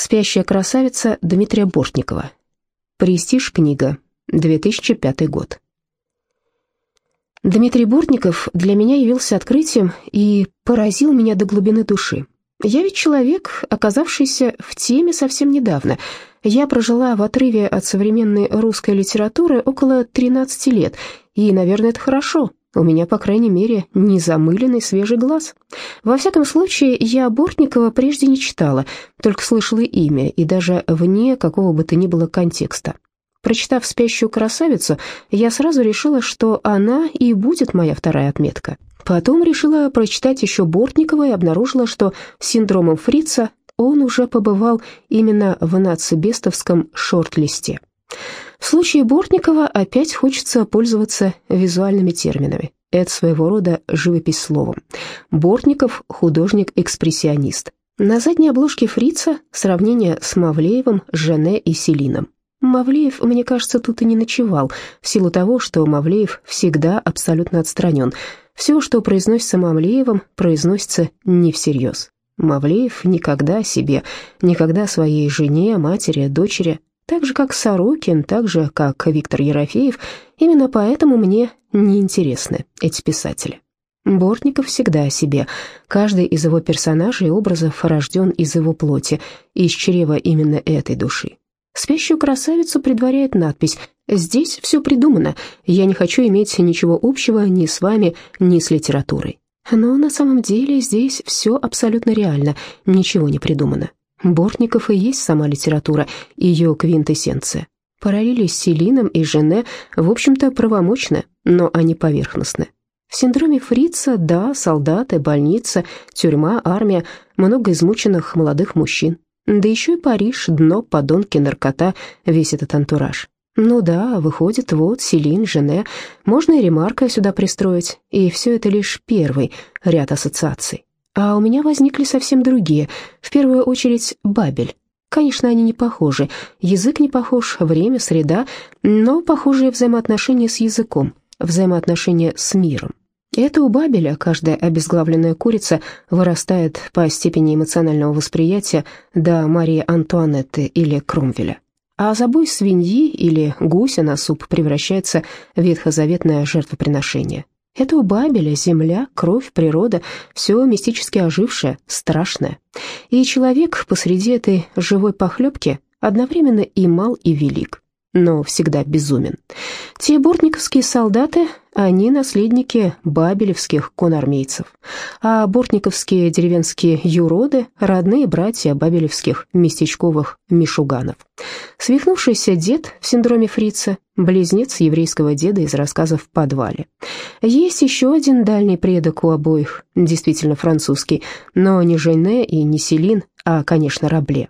Спящая красавица Дмитрия Бортникова. Престиж книга. 2005 год. Дмитрий Бортников для меня явился открытием и поразил меня до глубины души. Я ведь человек, оказавшийся в теме совсем недавно. Я прожила в отрыве от современной русской литературы около 13 лет, и, наверное, это хорошо. У меня, по крайней мере, не замыленный свежий глаз. Во всяком случае, я Бортникова прежде не читала, только слышала имя, и даже вне какого бы то ни было контекста. Прочитав «Спящую красавицу», я сразу решила, что она и будет моя вторая отметка. Потом решила прочитать еще Бортникова и обнаружила, что синдромом Фрица он уже побывал именно в нацибестовском шорт-листе. В случае Бортникова опять хочется пользоваться визуальными терминами. Это своего рода живопись словом. Бортников – художник-экспрессионист. На задней обложке фрица сравнение с Мавлеевым, Жене и Селином. Мавлеев, мне кажется, тут и не ночевал, в силу того, что Мавлеев всегда абсолютно отстранен. Все, что произносится Мавлеевым, произносится не всерьез. Мавлеев никогда себе, никогда своей жене, матери, дочери так же, как Сорокин, так же, как Виктор Ерофеев, именно поэтому мне неинтересны эти писатели. Бортников всегда о себе. Каждый из его персонажей и образов рожден из его плоти, из чрева именно этой души. Спящую красавицу предваряет надпись «Здесь все придумано, я не хочу иметь ничего общего ни с вами, ни с литературой». Но на самом деле здесь все абсолютно реально, ничего не придумано. Бортников и есть сама литература, ее квинтэссенция. Параллели с Селином и Жене, в общем-то, правомочны, но они поверхностны. В синдроме Фрица, да, солдаты, больница, тюрьма, армия, много измученных молодых мужчин. Да еще и Париж, дно, подонки, наркота, весь этот антураж. Ну да, выходит, вот, Селин, Жене, можно и ремарка сюда пристроить, и все это лишь первый ряд ассоциаций. А у меня возникли совсем другие. В первую очередь Бабель. Конечно, они не похожи. Язык не похож, время, среда, но похожие взаимоотношения с языком, взаимоотношения с миром. Это у Бабеля каждая обезглавленная курица вырастает по степени эмоционального восприятия до Марии Антуанетты или Кромвеля. А забой свиньи или гуся на суп превращается в ветхозаветное жертвоприношение. Это у Бабеля земля, кровь, природа, все мистически ожившее, страшное. И человек посреди этой живой похлебки одновременно и мал, и велик, но всегда безумен. Те бортниковские солдаты, они наследники бабелевских конармейцев, а бортниковские деревенские юроды – родные братья бабелевских местечковых мишуганов. Свихнувшийся дед в синдроме фрица, близнец еврейского деда из рассказов в подвале. Есть еще один дальний предок у обоих, действительно французский, но не Жене и не Селин, а, конечно, Рабле.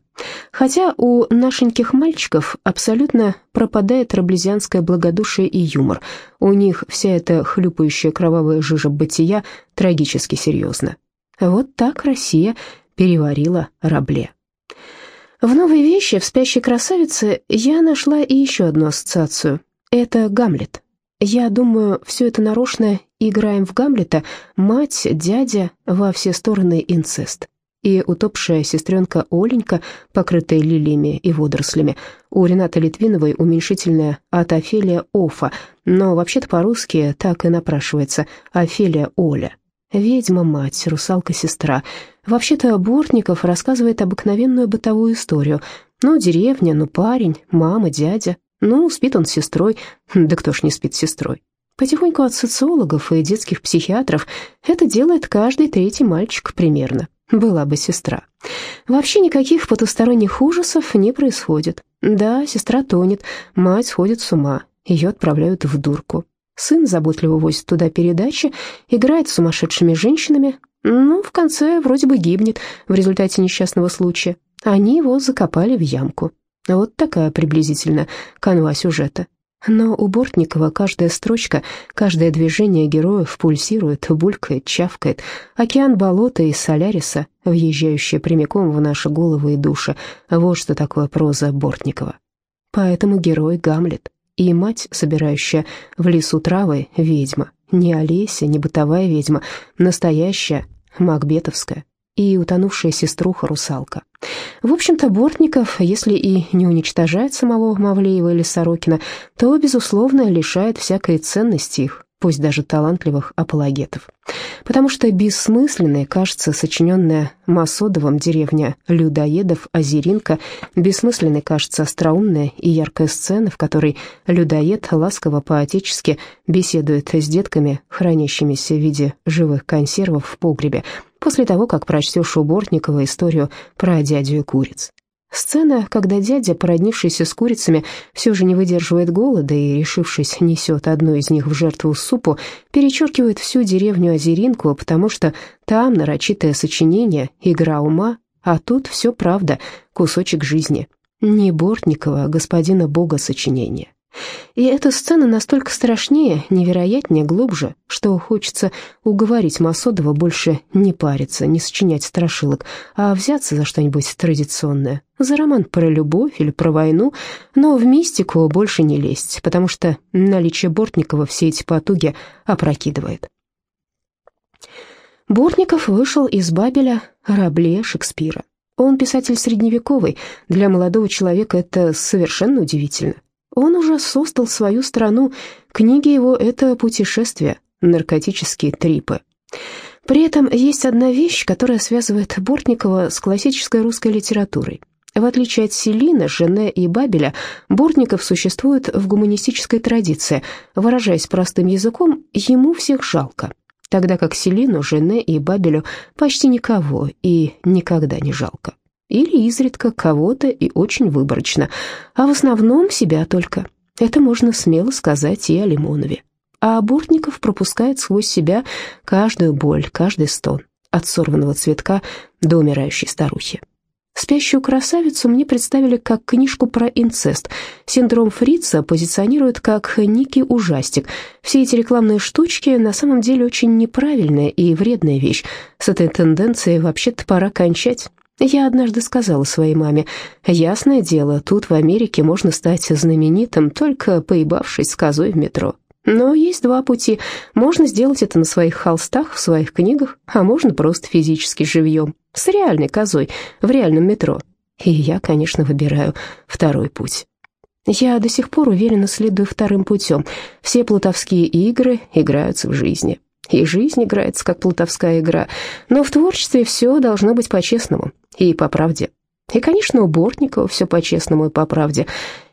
Хотя у нашеньких мальчиков абсолютно пропадает раблезианское благодушие и юмор. У них вся эта хлюпающая кровавая жижа бытия трагически серьезна. Вот так Россия переварила Рабле. В «Новой вещи» в «Спящей красавице» я нашла и еще одну ассоциацию. Это Гамлет. Я думаю, все это нарочно играем в Гамлета, мать, дядя, во все стороны инцест. И утопшая сестренка Оленька, покрытая лилиями и водорослями, у Ренаты Литвиновой уменьшительная от Офелия Офа, но вообще-то по-русски так и напрашивается Офелия Оля. Ведьма-мать, русалка-сестра. Вообще-то Бортников рассказывает обыкновенную бытовую историю. Ну, деревня, ну, парень, мама, дядя. Ну, спит он с сестрой. Да кто ж не спит с сестрой? Потихоньку от социологов и детских психиатров это делает каждый третий мальчик примерно. Была бы сестра. Вообще никаких потусторонних ужасов не происходит. Да, сестра тонет, мать сходит с ума, ее отправляют в дурку. Сын заботливо возит туда передачи, играет с сумасшедшими женщинами, но в конце вроде бы гибнет в результате несчастного случая. Они его закопали в ямку. Вот такая приблизительно канва сюжета. Но у Бортникова каждая строчка, каждое движение героев пульсирует, булькает, чавкает. Океан болота и соляриса, въезжающие прямиком в наши головы и души. Вот что такое проза Бортникова. Поэтому герой Гамлет и мать, собирающая в лесу травы, ведьма. Не Олеся, не бытовая ведьма, настоящая, макбетовская. И утонувшая сеструха-русалка. В общем-то, Бортников, если и не уничтожает самого Мавлеева или Сорокина, то, безусловно, лишает всякой ценности их, пусть даже талантливых апологетов. Потому что бессмысленной кажется сочиненная Масодовым деревня людоедов Озеринка, бессмысленной кажется остроумная и яркая сцена, в которой людоед ласково по-отечески беседует с детками, хранящимися в виде живых консервов в погребе, после того, как прочтешь у Бортникова историю про дядю и куриц. Сцена, когда дядя, породнившийся с курицами, все же не выдерживает голода и, решившись, несет одну из них в жертву супу, перечеркивает всю деревню Озеринку, потому что там нарочитое сочинение, игра ума, а тут все правда, кусочек жизни. Не Бортникова, а господина Бога сочинения. И эта сцена настолько страшнее, невероятнее, глубже, что хочется уговорить Масодова больше не париться, не сочинять страшилок, а взяться за что-нибудь традиционное, за роман про любовь или про войну, но в мистику больше не лезть, потому что наличие Бортникова все эти потуги опрокидывает. Бортников вышел из Бабеля Рабле Шекспира. Он писатель средневековый, для молодого человека это совершенно удивительно. Он уже создал свою страну, книги его — это путешествия, наркотические трипы. При этом есть одна вещь, которая связывает Бортникова с классической русской литературой. В отличие от Селина, Жене и Бабеля, Бортников существует в гуманистической традиции. Выражаясь простым языком, ему всех жалко, тогда как Селину, Жене и Бабелю почти никого и никогда не жалко. Или изредка кого-то и очень выборочно, а в основном себя только. Это можно смело сказать и о Лимонове. А Бортников пропускает сквозь себя каждую боль, каждый стон, от сорванного цветка до умирающей старухи. «Спящую красавицу» мне представили как книжку про инцест. Синдром Фрица позиционирует как некий ужастик. Все эти рекламные штучки на самом деле очень неправильная и вредная вещь. С этой тенденцией вообще-то пора кончать. Я однажды сказала своей маме, «Ясное дело, тут в Америке можно стать знаменитым, только поебавшись с козой в метро. Но есть два пути. Можно сделать это на своих холстах, в своих книгах, а можно просто физически живьем, с реальной козой, в реальном метро. И я, конечно, выбираю второй путь». Я до сих пор уверенно следую вторым путем. Все плутовские игры играются в жизни. И жизнь играется, как плутовская игра. Но в творчестве все должно быть по-честному и по правде. И, конечно, у Бортникова все по-честному и по правде.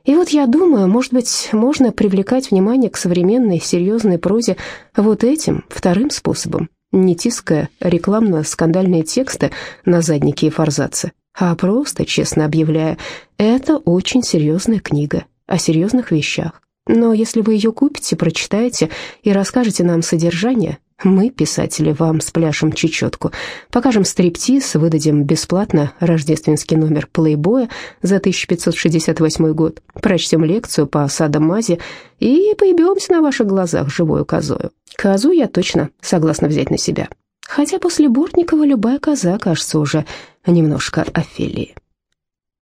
И вот я думаю, может быть, можно привлекать внимание к современной серьезной прозе вот этим, вторым способом, не тиская рекламно-скандальные тексты на заднике и форзаце, а просто честно объявляя, это очень серьезная книга о серьезных вещах. Но если вы ее купите, прочитаете и расскажете нам содержание, мы, писатели, вам спляшем чечетку, покажем стриптиз, выдадим бесплатно рождественский номер плейбоя за 1568 год, прочтем лекцию по садомазе и поебемся на ваших глазах живою козою. Козу я точно согласна взять на себя. Хотя после Бортникова любая коза кажется уже немножко Офелией.